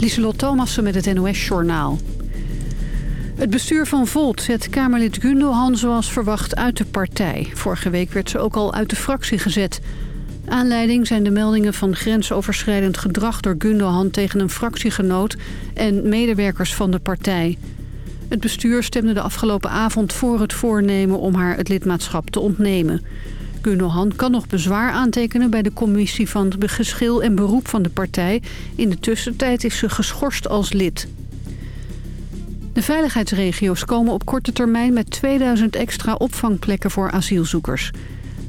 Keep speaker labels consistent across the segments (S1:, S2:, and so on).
S1: Lieselot Thomassen met het NOS-journaal. Het bestuur van Volt zet Kamerlid Gundogan zoals verwacht uit de partij. Vorige week werd ze ook al uit de fractie gezet. Aanleiding zijn de meldingen van grensoverschrijdend gedrag door Gundogan tegen een fractiegenoot en medewerkers van de partij. Het bestuur stemde de afgelopen avond voor het voornemen om haar het lidmaatschap te ontnemen. Gundogan kan nog bezwaar aantekenen bij de commissie van geschil en beroep van de partij. In de tussentijd is ze geschorst als lid. De veiligheidsregio's komen op korte termijn met 2000 extra opvangplekken voor asielzoekers.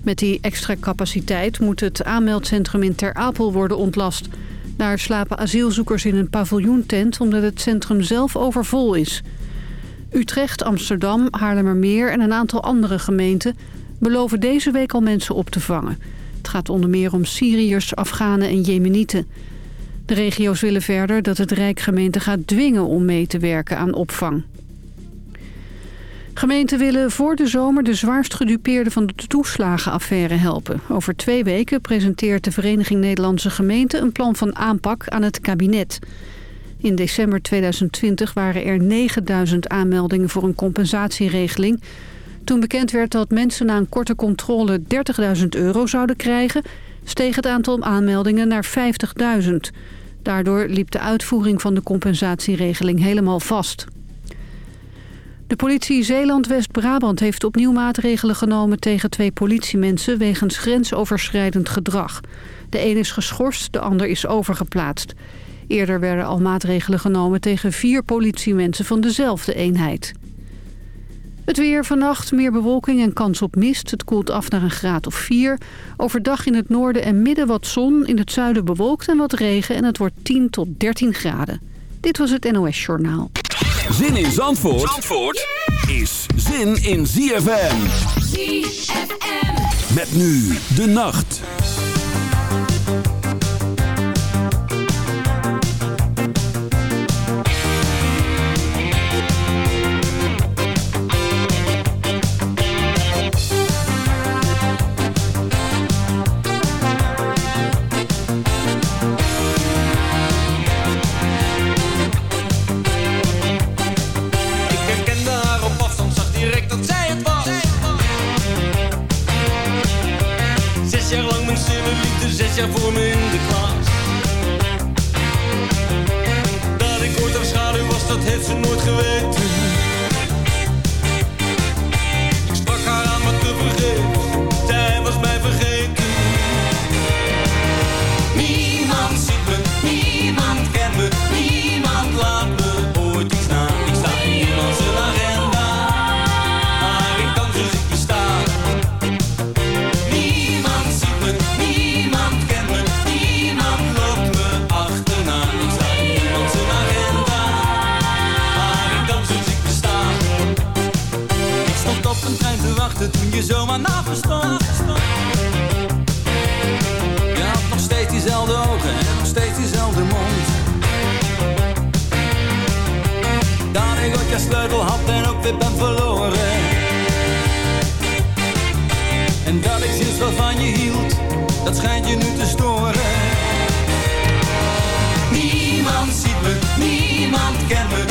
S1: Met die extra capaciteit moet het aanmeldcentrum in Ter Apel worden ontlast. Daar slapen asielzoekers in een paviljoentent omdat het centrum zelf overvol is. Utrecht, Amsterdam, Haarlemmermeer en een aantal andere gemeenten beloven deze week al mensen op te vangen. Het gaat onder meer om Syriërs, Afghanen en Jemenieten. De regio's willen verder dat het Rijk gemeente gaat dwingen om mee te werken aan opvang. Gemeenten willen voor de zomer de zwaarst gedupeerden van de toeslagenaffaire helpen. Over twee weken presenteert de Vereniging Nederlandse Gemeenten een plan van aanpak aan het kabinet. In december 2020 waren er 9000 aanmeldingen voor een compensatieregeling. Toen bekend werd dat mensen na een korte controle 30.000 euro zouden krijgen... steeg het aantal aanmeldingen naar 50.000. Daardoor liep de uitvoering van de compensatieregeling helemaal vast. De politie Zeeland-West-Brabant heeft opnieuw maatregelen genomen tegen twee politiemensen wegens grensoverschrijdend gedrag. De een is geschorst, de ander is overgeplaatst. Eerder werden al maatregelen genomen tegen vier politiemensen van dezelfde eenheid. Het weer vannacht, meer bewolking en kans op mist. Het koelt af naar een graad of 4. Overdag in het noorden en midden wat zon. In het zuiden bewolkt en wat regen. En het wordt 10 tot 13 graden. Dit was het NOS Journaal.
S2: Zin in Zandvoort, Zandvoort is zin in ZFM. ZFM. Met nu de nacht.
S3: Niemand ziet niemand kent me,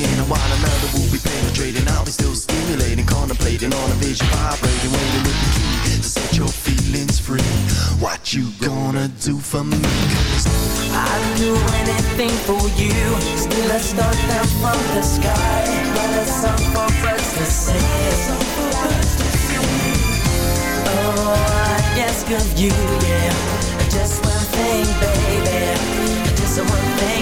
S4: while another will be penetrating. I'll be still stimulating, contemplating On a vision vibrating, waiting with the key To set your feelings free. What you gonna do for me? Cause
S5: I'd do anything for you. Still I start down from the sky. But it's up for us to see Oh, I ask of you, yeah. Just one thing, baby. Just one thing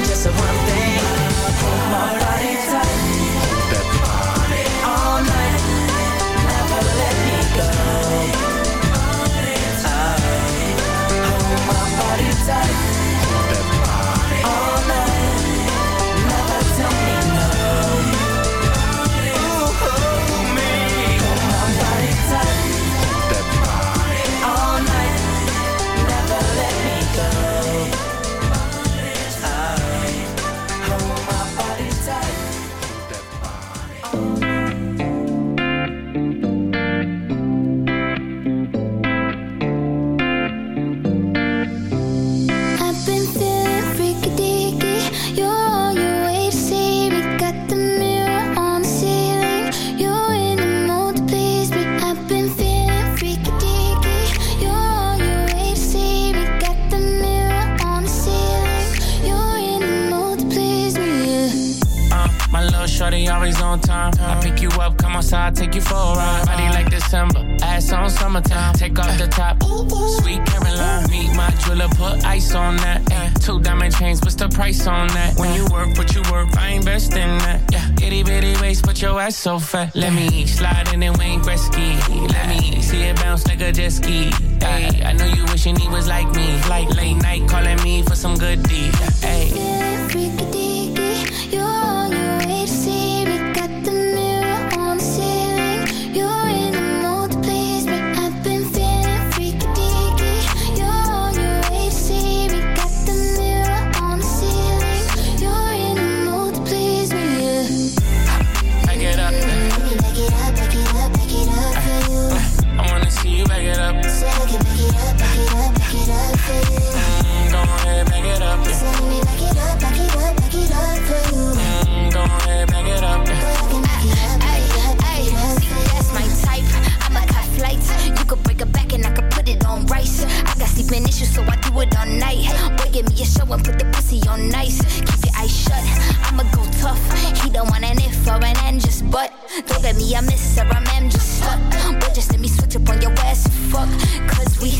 S6: so fat. Let me slide in and
S7: wing just butt. Don't get me, I miss her, I'm just stuck. But just let me switch up on your ass and fuck. Cause we,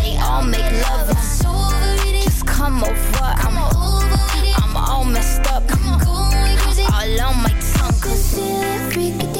S7: they all make love. It's over Just come over, I'm, I'm all messed up. All on my tongue, cause
S8: freaky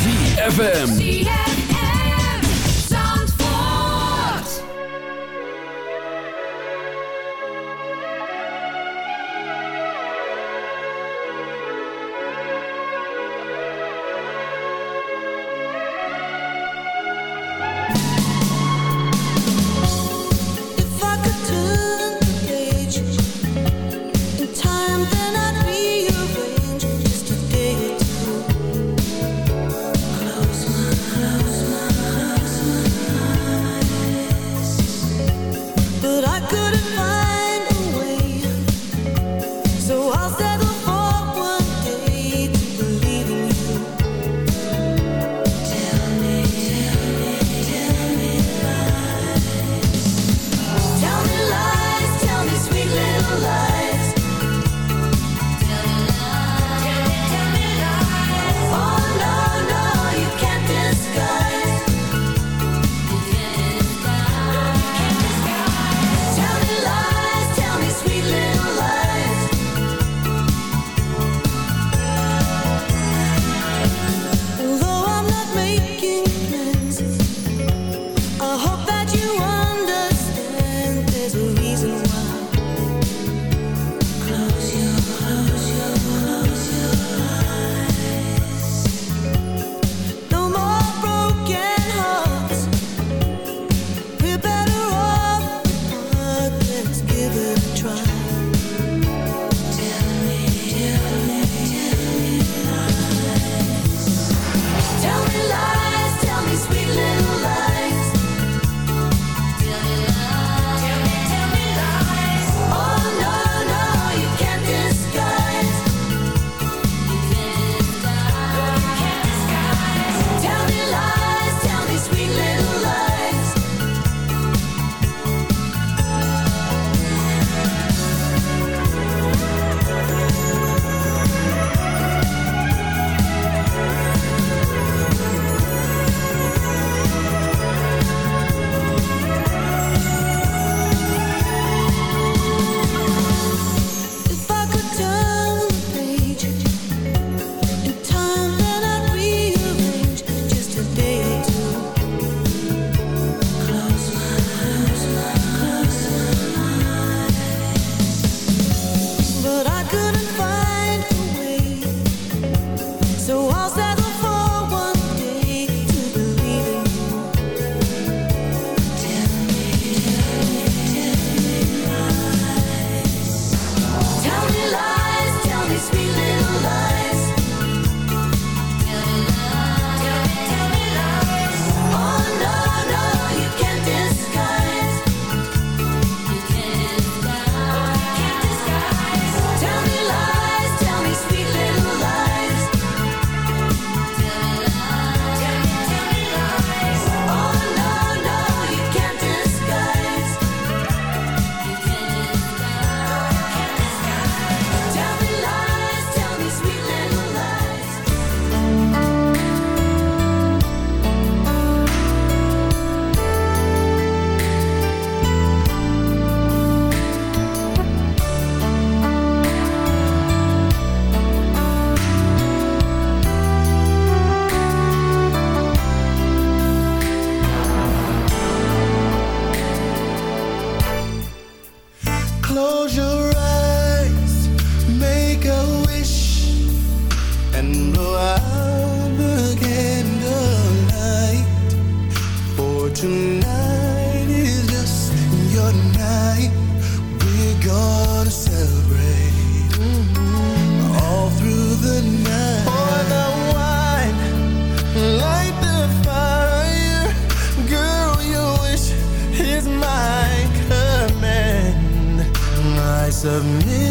S9: ZFM.
S10: blow out the for
S11: tonight is just your night. We're gonna celebrate. All through the night. Pour the wine. Light the fire. Girl your wish is my command. I submit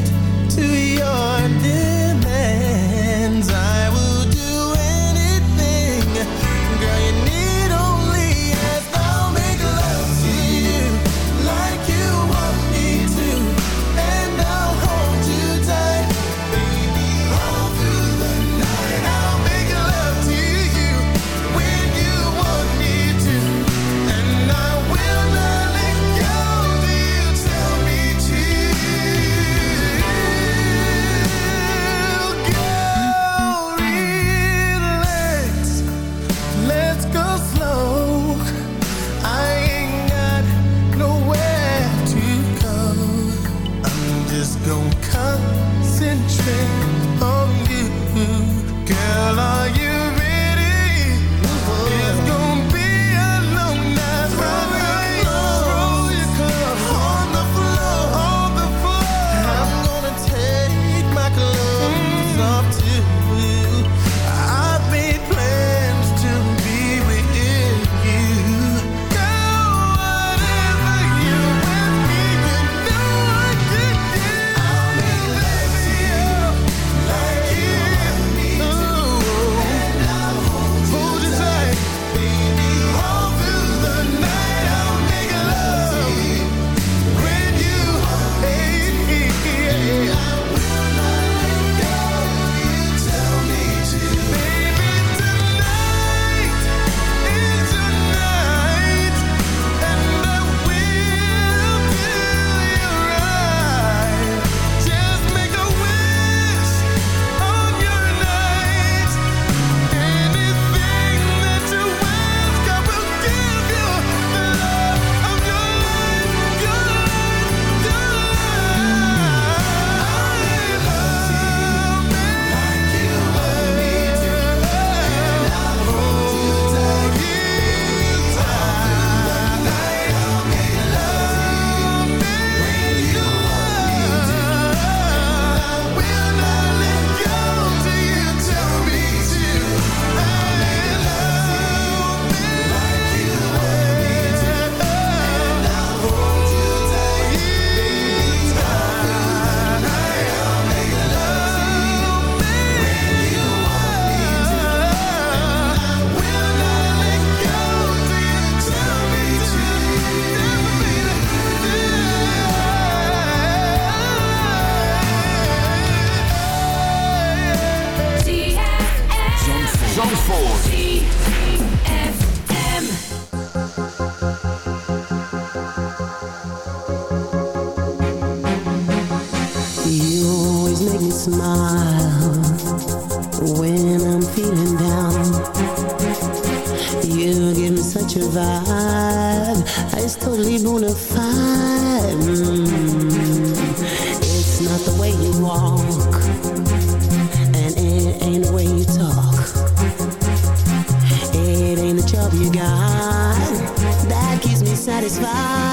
S11: satisfied.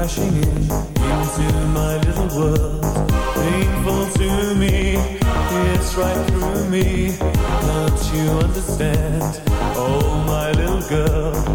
S11: crashing in into my little world. Painful to me,
S12: it's right through me. Don't you
S13: understand? Oh, my little girl.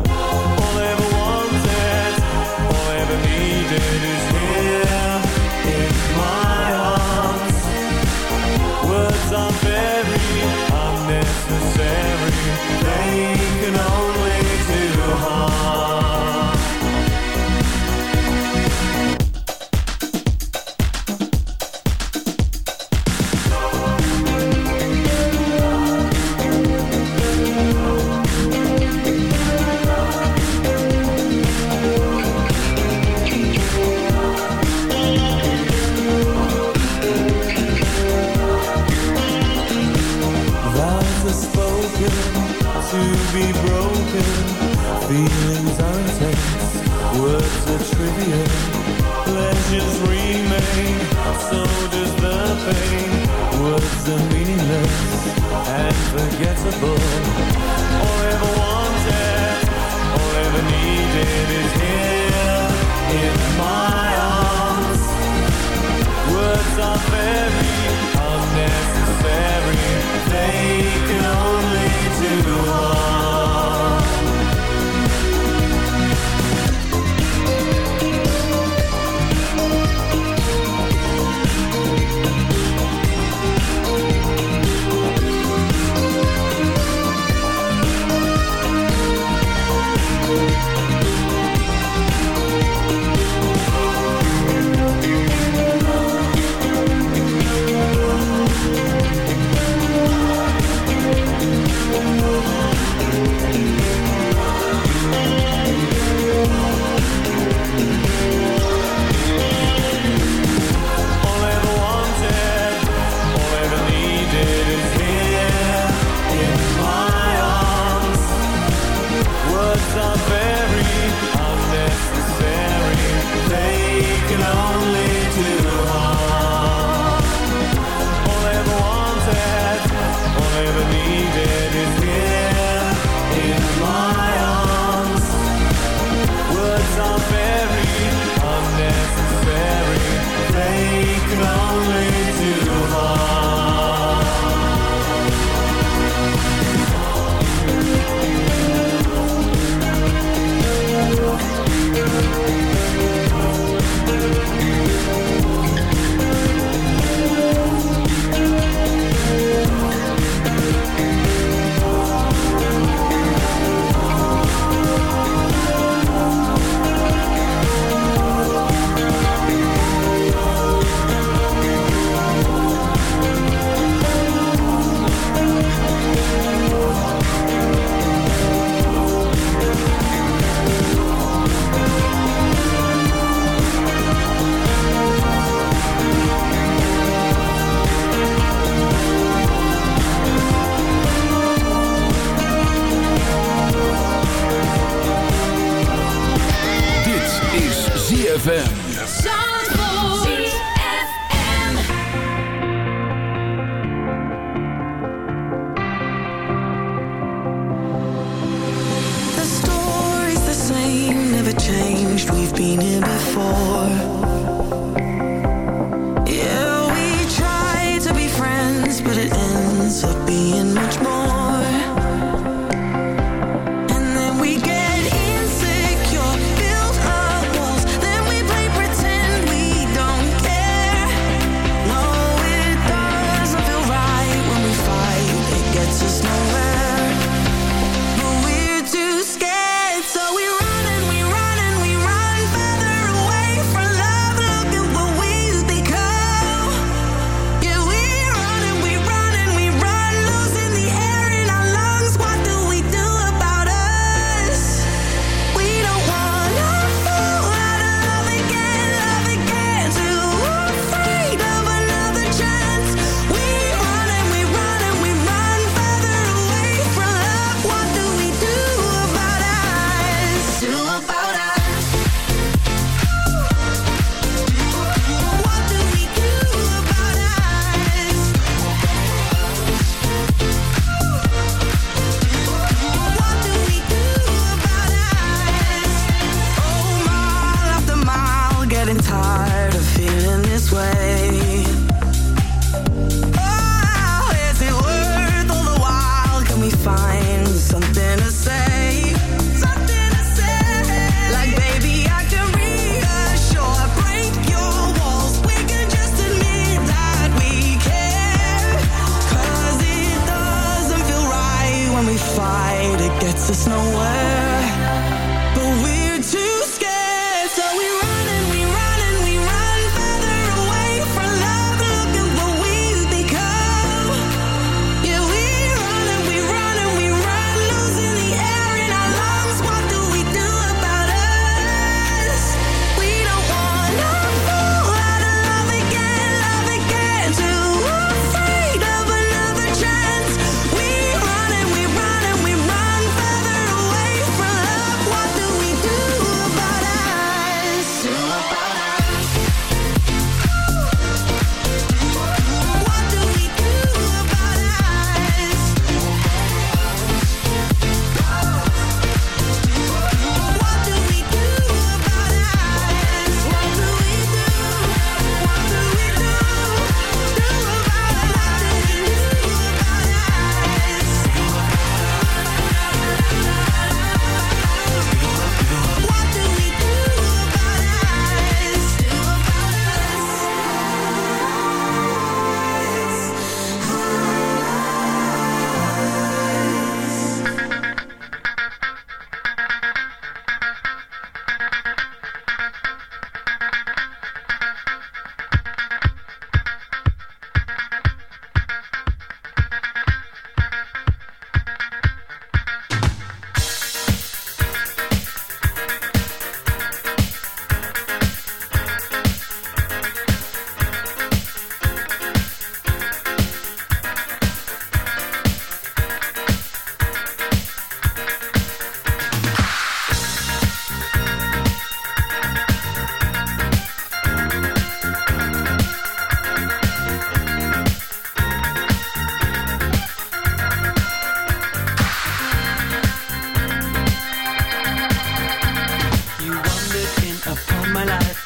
S14: Before.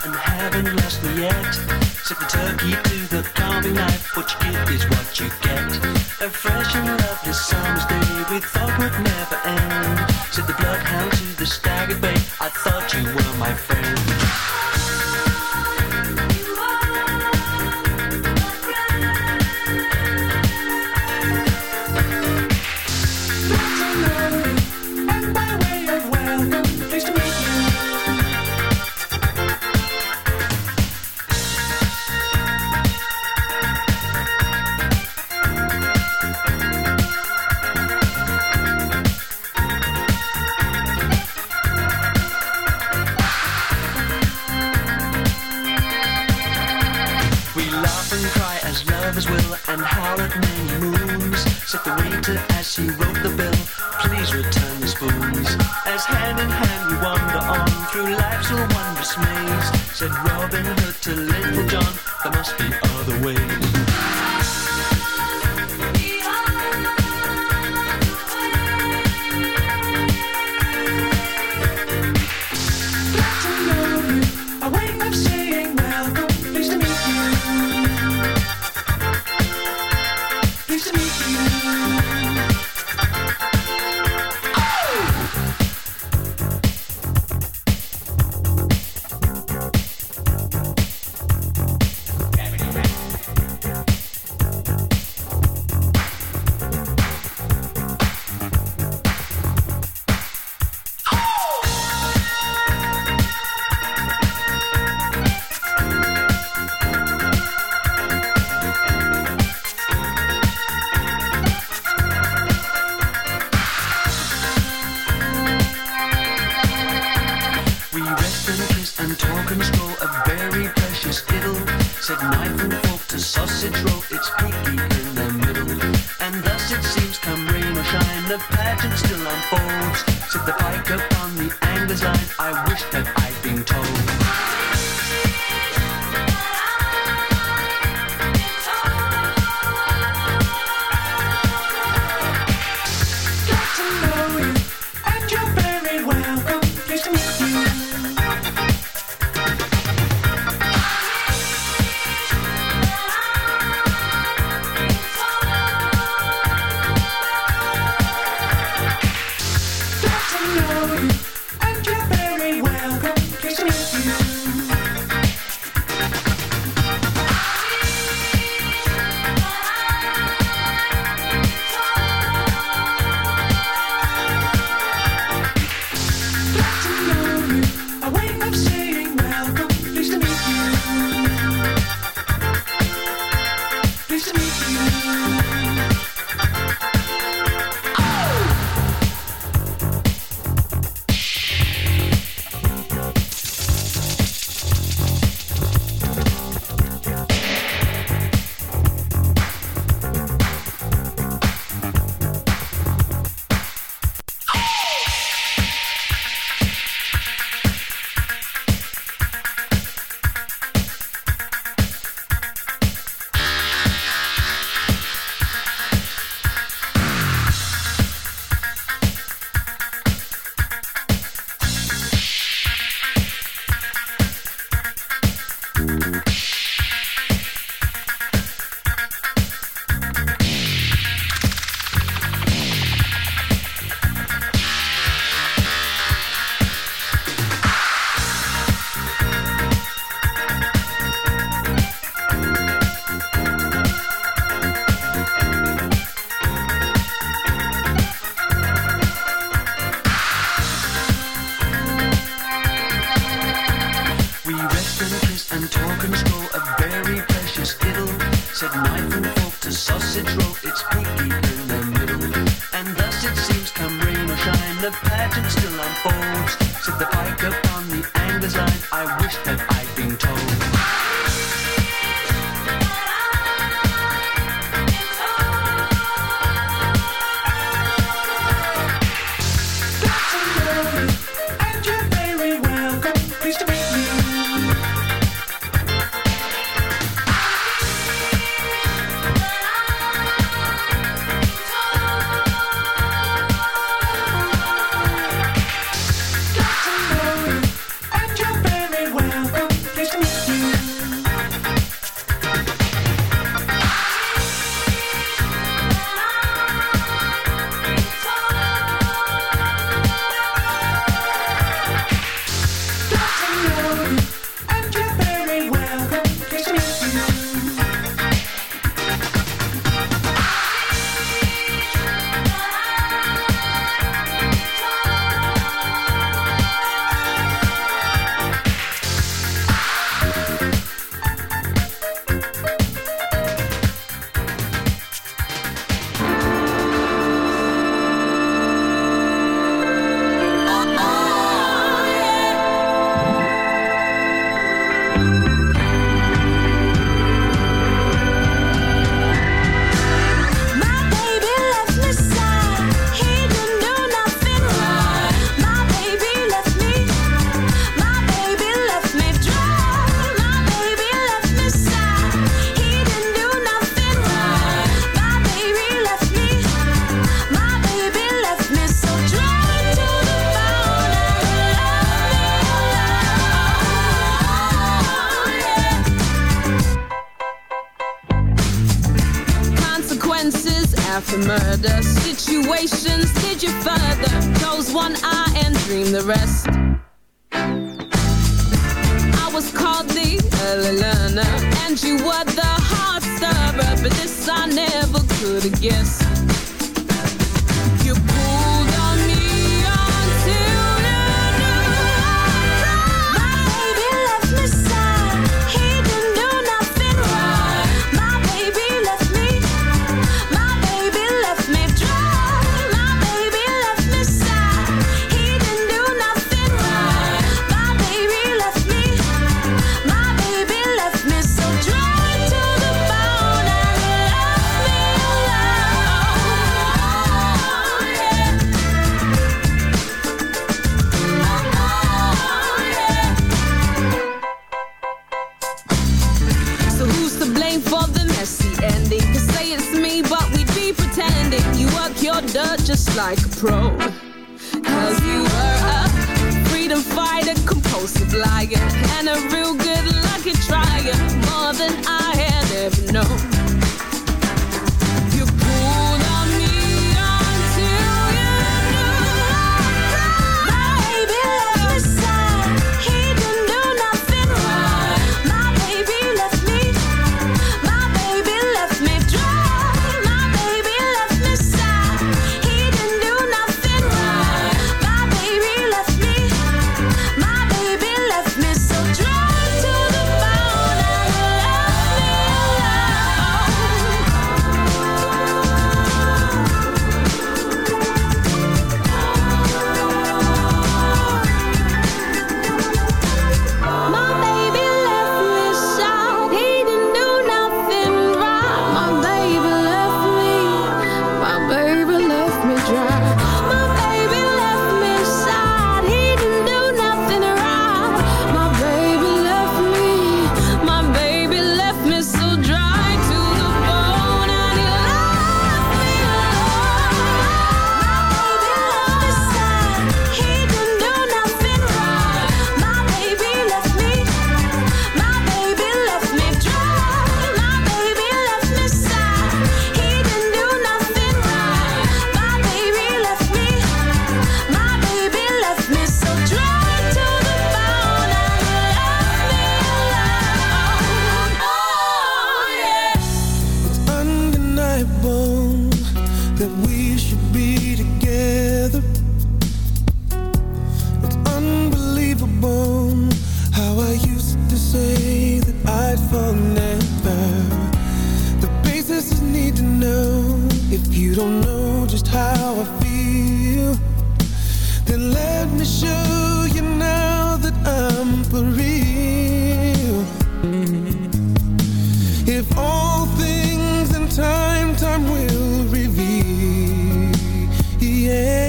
S14: and
S15: haven't lost me yet. Said the turkey to the carving knife. What you give is what you get. A fresh and lovely summer's day we thought would never end. Said the bloodhound to the staggered bay. I thought you were my friend. amazed, said Robin Hood to unfolds I
S16: had ever known
S11: how I feel. Then let me show you now that I'm for real. If all things in time, time will reveal. Yeah.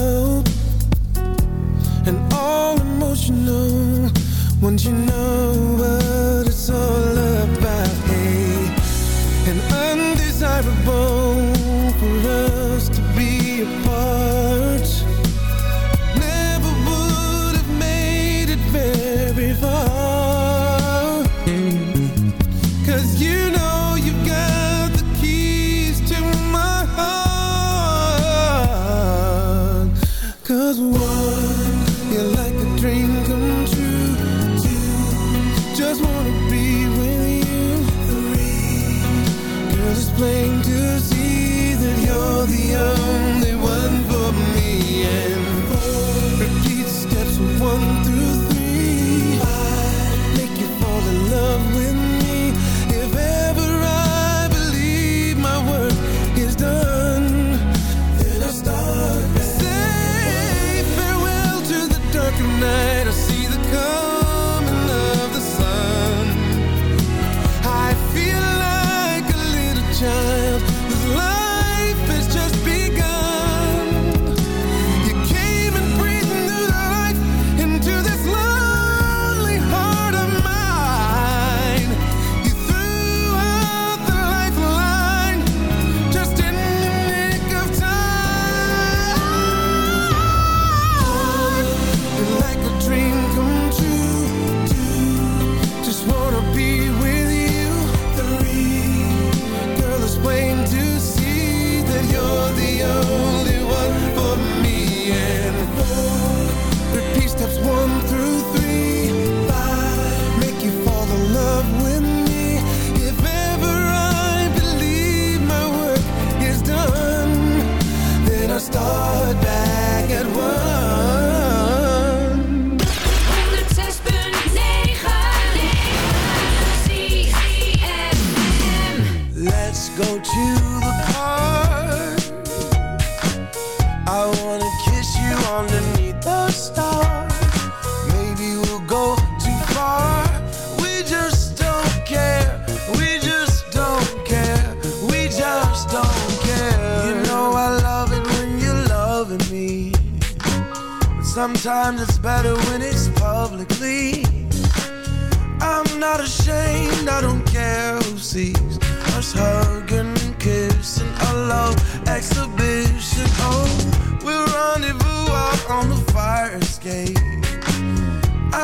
S11: all emotional. Once you know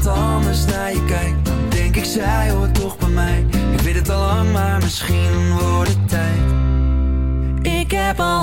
S15: iemand anders naar je kijkt, denk ik zij hoort toch bij mij. Ik weet het al lang, maar misschien wordt het tijd.
S5: Ik heb al